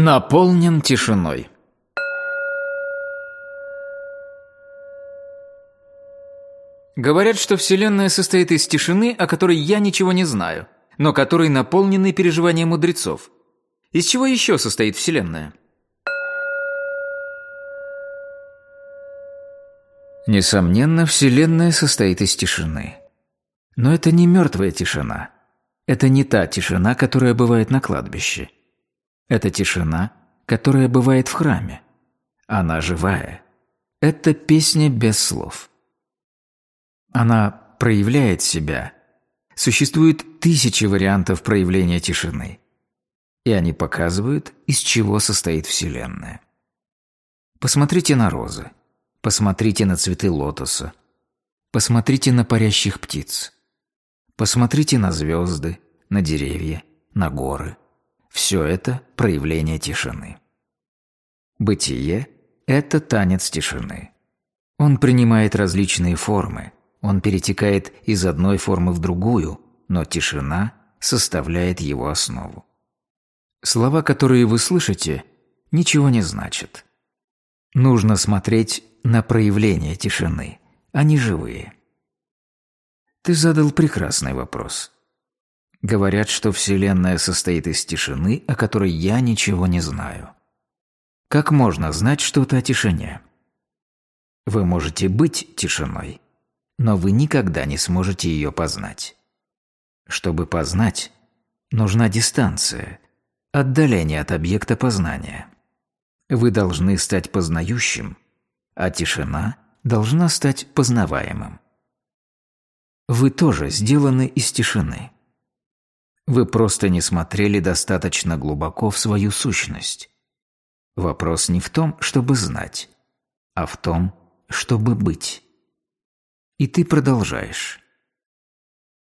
Наполнен тишиной. Говорят, что Вселенная состоит из тишины, о которой я ничего не знаю, но которой наполнены переживания мудрецов. Из чего еще состоит Вселенная? Несомненно, Вселенная состоит из тишины. Но это не мертвая тишина. Это не та тишина, которая бывает на кладбище. Это тишина, которая бывает в храме. Она живая. Это песня без слов. Она проявляет себя. Существует тысячи вариантов проявления тишины. И они показывают, из чего состоит Вселенная. Посмотрите на розы. Посмотрите на цветы лотоса. Посмотрите на парящих птиц. Посмотрите на звезды, на деревья, на горы. Все это проявление тишины. Бытие – это танец тишины. Он принимает различные формы, он перетекает из одной формы в другую, но тишина составляет его основу. Слова, которые вы слышите, ничего не значат. Нужно смотреть на проявление тишины, они живые. Ты задал прекрасный вопрос. Говорят, что Вселенная состоит из тишины, о которой я ничего не знаю. Как можно знать что-то о тишине? Вы можете быть тишиной, но вы никогда не сможете ее познать. Чтобы познать, нужна дистанция, отдаление от объекта познания. Вы должны стать познающим, а тишина должна стать познаваемым. Вы тоже сделаны из тишины. Вы просто не смотрели достаточно глубоко в свою сущность. Вопрос не в том, чтобы знать, а в том, чтобы быть. И ты продолжаешь.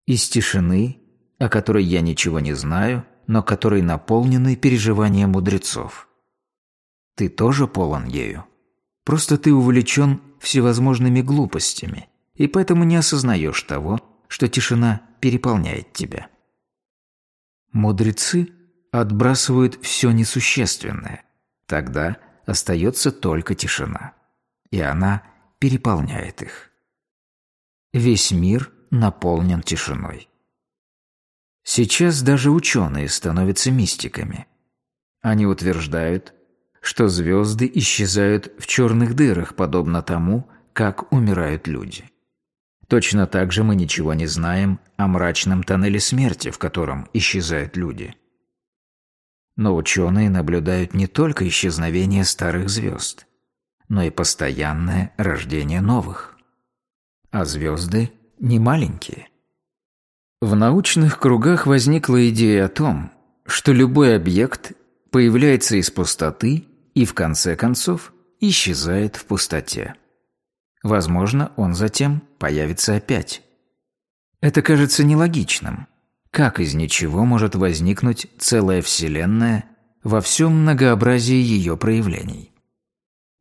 Из тишины, о которой я ничего не знаю, но которой наполнены переживания мудрецов. Ты тоже полон ею. Просто ты увлечен всевозможными глупостями, и поэтому не осознаешь того, что тишина переполняет тебя. Мудрецы отбрасывают все несущественное. Тогда остается только тишина. И она переполняет их. Весь мир наполнен тишиной. Сейчас даже ученые становятся мистиками. Они утверждают, что звезды исчезают в черных дырах, подобно тому, как умирают люди. Точно так же мы ничего не знаем о мрачном тоннеле смерти, в котором исчезают люди. Но ученые наблюдают не только исчезновение старых звезд, но и постоянное рождение новых. А звезды не маленькие. В научных кругах возникла идея о том, что любой объект появляется из пустоты и в конце концов исчезает в пустоте. Возможно, он затем появится опять. Это кажется нелогичным. Как из ничего может возникнуть целая Вселенная во всем многообразии ее проявлений?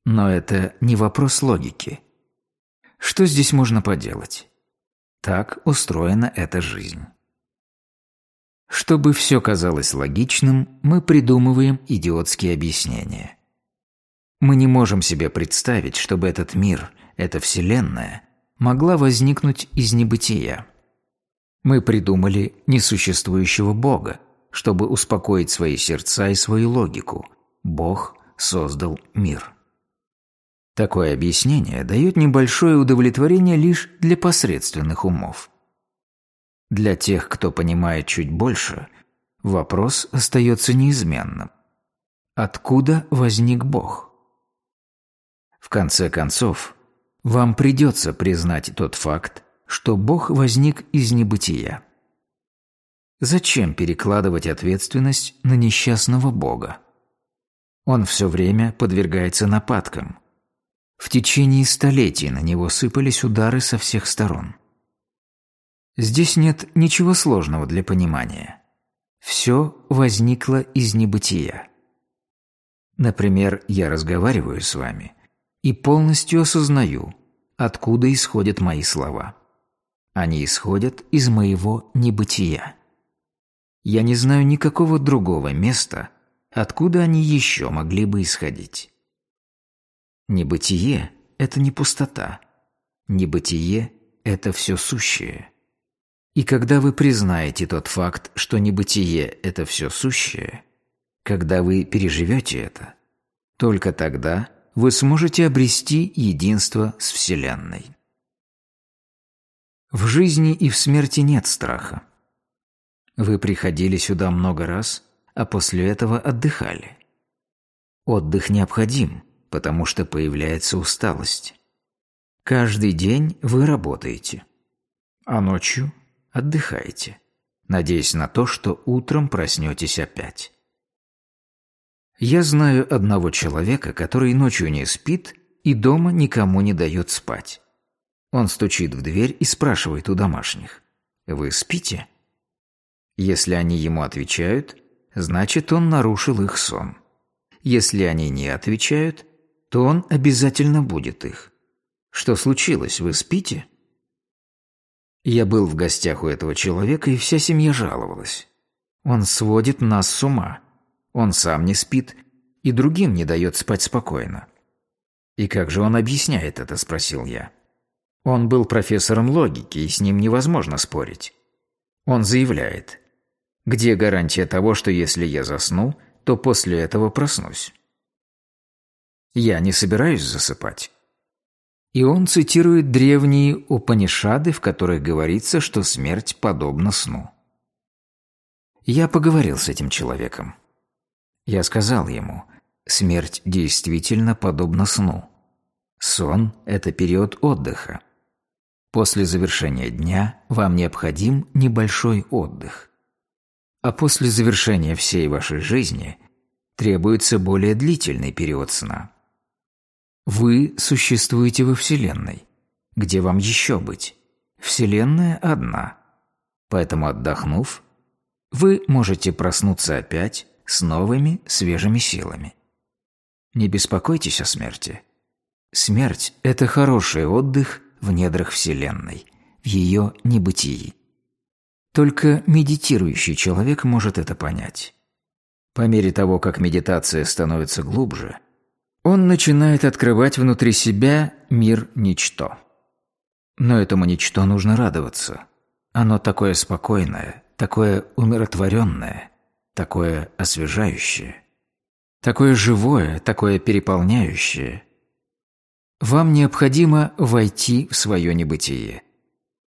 Но это не вопрос логики. Что здесь можно поделать? Так устроена эта жизнь. Чтобы все казалось логичным, мы придумываем идиотские объяснения. Мы не можем себе представить, чтобы этот мир – эта Вселенная, могла возникнуть из небытия. Мы придумали несуществующего Бога, чтобы успокоить свои сердца и свою логику. Бог создал мир. Такое объяснение дает небольшое удовлетворение лишь для посредственных умов. Для тех, кто понимает чуть больше, вопрос остается неизменным. Откуда возник Бог? В конце концов, вам придется признать тот факт, что Бог возник из небытия. Зачем перекладывать ответственность на несчастного Бога? Он все время подвергается нападкам. В течение столетий на него сыпались удары со всех сторон. Здесь нет ничего сложного для понимания. Все возникло из небытия. Например, я разговариваю с вами, и полностью осознаю, откуда исходят мои слова. Они исходят из моего небытия. Я не знаю никакого другого места, откуда они еще могли бы исходить? Небытие – это не пустота. Небытие – это все сущее. И когда вы признаете тот факт, что небытие – это все сущее, когда вы переживете это, только тогда вы сможете обрести единство с Вселенной. В жизни и в смерти нет страха. Вы приходили сюда много раз, а после этого отдыхали. Отдых необходим, потому что появляется усталость. Каждый день вы работаете, а ночью отдыхаете, надеясь на то, что утром проснетесь опять. Я знаю одного человека, который ночью не спит и дома никому не дает спать. Он стучит в дверь и спрашивает у домашних. «Вы спите?» Если они ему отвечают, значит, он нарушил их сон. Если они не отвечают, то он обязательно будет их. «Что случилось? Вы спите?» Я был в гостях у этого человека, и вся семья жаловалась. Он сводит нас с ума. Он сам не спит и другим не дает спать спокойно. «И как же он объясняет это?» – спросил я. Он был профессором логики, и с ним невозможно спорить. Он заявляет, где гарантия того, что если я засну, то после этого проснусь? Я не собираюсь засыпать. И он цитирует древние Упанишады, в которых говорится, что смерть подобна сну. Я поговорил с этим человеком. Я сказал ему, смерть действительно подобна сну. Сон – это период отдыха. После завершения дня вам необходим небольшой отдых. А после завершения всей вашей жизни требуется более длительный период сна. Вы существуете во Вселенной. Где вам еще быть? Вселенная одна. Поэтому, отдохнув, вы можете проснуться опять с новыми свежими силами. Не беспокойтесь о смерти. Смерть – это хороший отдых в недрах Вселенной, в ее небытии. Только медитирующий человек может это понять. По мере того, как медитация становится глубже, он начинает открывать внутри себя мир ничто. Но этому ничто нужно радоваться. Оно такое спокойное, такое умиротворенное, такое освежающее, такое живое, такое переполняющее, вам необходимо войти в свое небытие.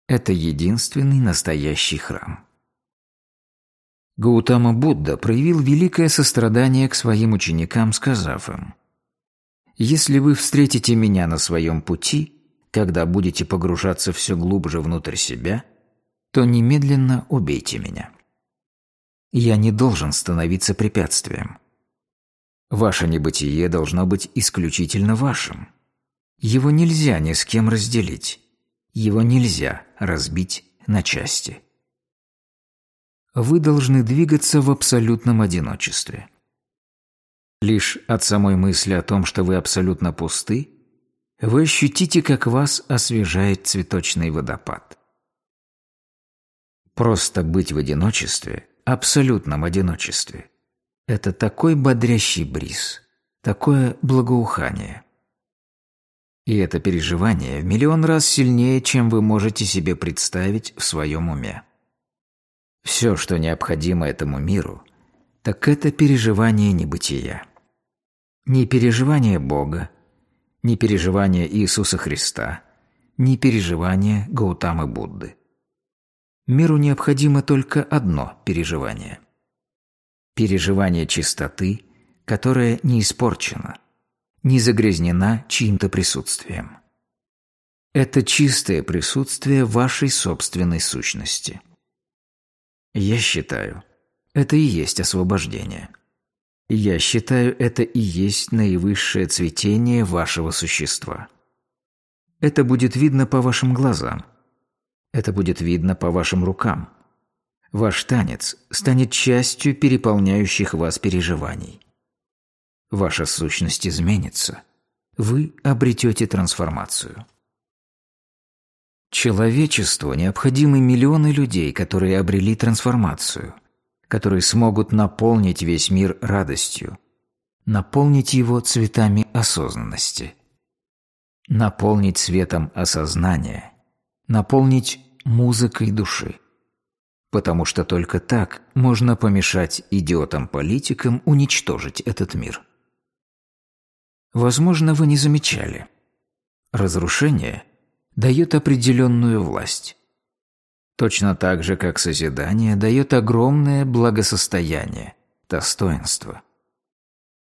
Это единственный настоящий храм. Гаутама Будда проявил великое сострадание к своим ученикам, сказав им, «Если вы встретите меня на своем пути, когда будете погружаться все глубже внутрь себя, то немедленно убейте меня. Я не должен становиться препятствием. Ваше небытие должно быть исключительно вашим. Его нельзя ни с кем разделить. Его нельзя разбить на части. Вы должны двигаться в абсолютном одиночестве. Лишь от самой мысли о том, что вы абсолютно пусты, вы ощутите, как вас освежает цветочный водопад. Просто быть в одиночестве, абсолютном одиночестве – это такой бодрящий бриз, такое благоухание – и это переживание в миллион раз сильнее, чем вы можете себе представить в своем уме. Все, что необходимо этому миру, так это переживание небытия. Не переживание Бога, не переживание Иисуса Христа, не переживание Гаутамы Будды. Миру необходимо только одно переживание. Переживание чистоты, которое не испорчено – не загрязнена чьим-то присутствием. Это чистое присутствие вашей собственной сущности. Я считаю, это и есть освобождение. Я считаю, это и есть наивысшее цветение вашего существа. Это будет видно по вашим глазам. Это будет видно по вашим рукам. Ваш танец станет частью переполняющих вас переживаний. Ваша сущность изменится. Вы обретете трансформацию. Человечеству необходимы миллионы людей, которые обрели трансформацию. которые смогут наполнить весь мир радостью, наполнить его цветами осознанности, наполнить светом осознания, наполнить музыкой души. Потому что только так можно помешать идиотам-политикам уничтожить этот мир. Возможно, вы не замечали. Разрушение дает определенную власть. Точно так же, как созидание дает огромное благосостояние, достоинство.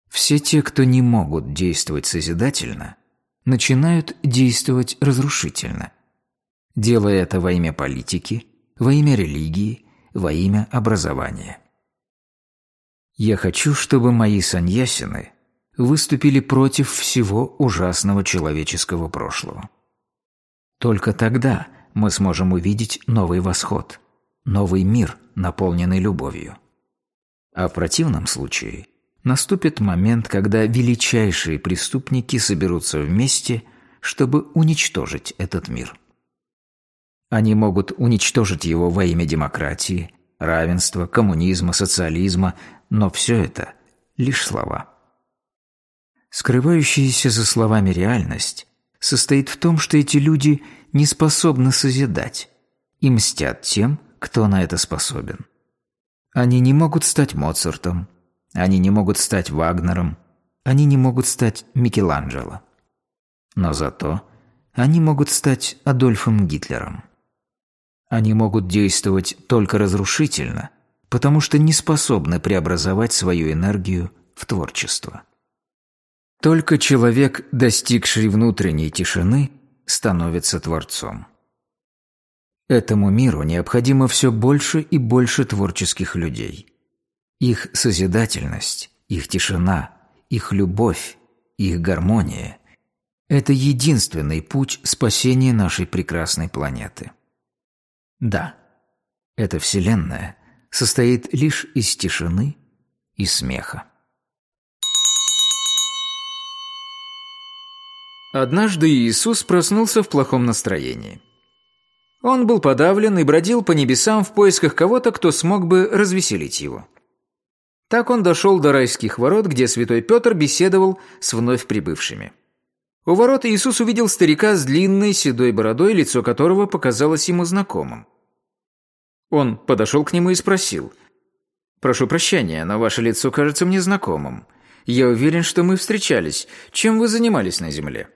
Все те, кто не могут действовать созидательно, начинают действовать разрушительно, делая это во имя политики, во имя религии, во имя образования. Я хочу, чтобы мои саньясины выступили против всего ужасного человеческого прошлого. Только тогда мы сможем увидеть новый восход, новый мир, наполненный любовью. А в противном случае наступит момент, когда величайшие преступники соберутся вместе, чтобы уничтожить этот мир. Они могут уничтожить его во имя демократии, равенства, коммунизма, социализма, но все это – лишь слова. Скрывающаяся за словами реальность состоит в том, что эти люди не способны созидать и мстят тем, кто на это способен. Они не могут стать Моцартом, они не могут стать Вагнером, они не могут стать Микеланджело. Но зато они могут стать Адольфом Гитлером. Они могут действовать только разрушительно, потому что не способны преобразовать свою энергию в творчество. Только человек, достигший внутренней тишины, становится творцом. Этому миру необходимо все больше и больше творческих людей. Их созидательность, их тишина, их любовь, их гармония – это единственный путь спасения нашей прекрасной планеты. Да, эта Вселенная состоит лишь из тишины и смеха. Однажды Иисус проснулся в плохом настроении. Он был подавлен и бродил по небесам в поисках кого-то, кто смог бы развеселить его. Так он дошел до райских ворот, где святой Петр беседовал с вновь прибывшими. У ворот Иисус увидел старика с длинной седой бородой, лицо которого показалось ему знакомым. Он подошел к нему и спросил. «Прошу прощения, но ваше лицо кажется мне знакомым. Я уверен, что мы встречались. Чем вы занимались на земле?»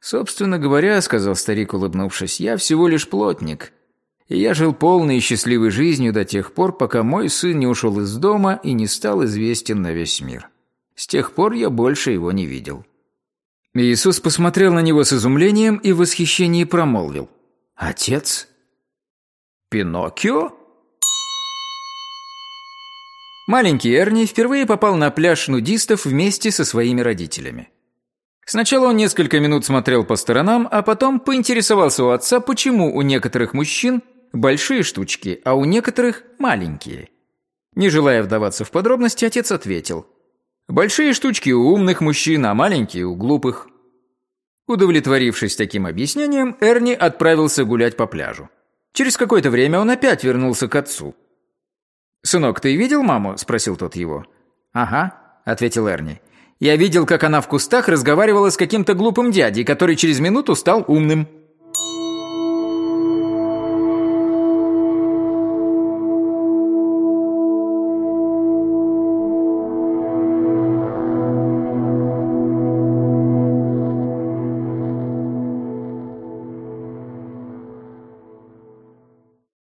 «Собственно говоря, — сказал старик, улыбнувшись, — я всего лишь плотник. И я жил полной и счастливой жизнью до тех пор, пока мой сын не ушел из дома и не стал известен на весь мир. С тех пор я больше его не видел». Иисус посмотрел на него с изумлением и в восхищении промолвил. «Отец? Пиноккио?» Маленький Эрни впервые попал на пляж нудистов вместе со своими родителями. Сначала он несколько минут смотрел по сторонам, а потом поинтересовался у отца, почему у некоторых мужчин большие штучки, а у некоторых маленькие. Не желая вдаваться в подробности, отец ответил. «Большие штучки у умных мужчин, а маленькие у глупых». Удовлетворившись таким объяснением, Эрни отправился гулять по пляжу. Через какое-то время он опять вернулся к отцу. «Сынок, ты видел маму?» – спросил тот его. «Ага», – ответил Эрни. Я видел, как она в кустах разговаривала с каким-то глупым дядей, который через минуту стал умным.